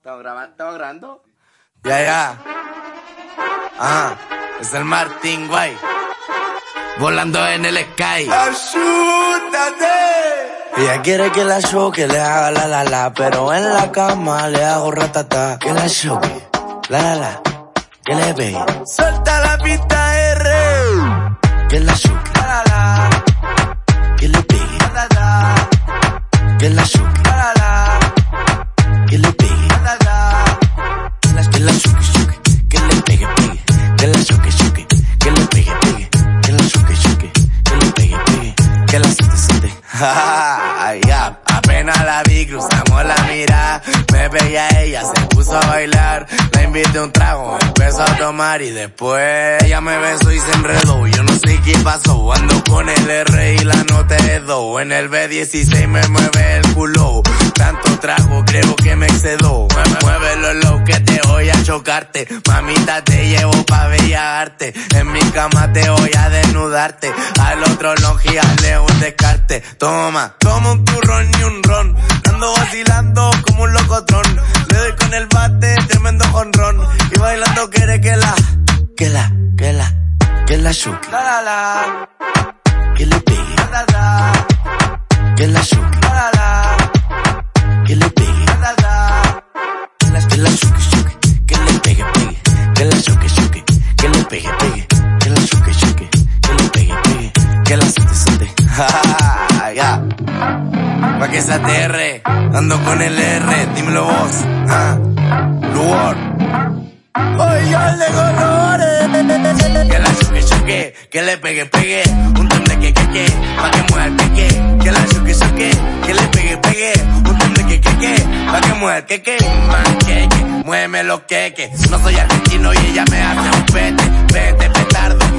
¿Estamos grabando? ¿Estamos grabando? Ya, ya. Ah, es el Martín Guay. Volando en el sky. ¡Ayúdate! Ella quiere que la choque, le haga la la la, pero en la cama le hago ratata. Que la choque, la la la, que le pegue. Suelta la pista R. Que la choque, la la la, que le pegue. La la la, que la choque, ya, apenas la vi, cruzamos la mirada. Me veía ella, se puso a bailar. La invité un trago, empezó a tomar y después ella me besó y se enredó. Yo no sé qué pasó, ando con el R y la nota de do. En el B16 me mueve el culo. Tanto trago, creo que me excedo. Chocarte. Mamita, te llevo pa' bella arte. En mi cama te voy a desnudarte. Al otro longiale un descarte. Toma, toma un turrón y un ron. Ando vacilando como un locotrón. Le doy con el bate, tremendo honrón. Y bailando quiere que la, que la, que la, que la chuque. La la la, que le pegue. La la la, que la chuque. La la la, que le pegue. La la la, que la, que la chuque, pegue, pegue. Que la chuque, chuque. Que le pegue, pegue. Que la suelte, suelte. ya. Pa' que se aterre, ando con el R, dímelo vos, ah, Luor. Oigan de colores. Que la choque, choque, que le pegue, pegue, un temble que, que, que, pa' que mueva el peque. Que la choque, choque, que le pegue, pegue, un temble que, que, que, pa' que mueva el que, que, man, que, que, muéveme lo que. No soy argentino y ella me hace un pete, pete, petardo.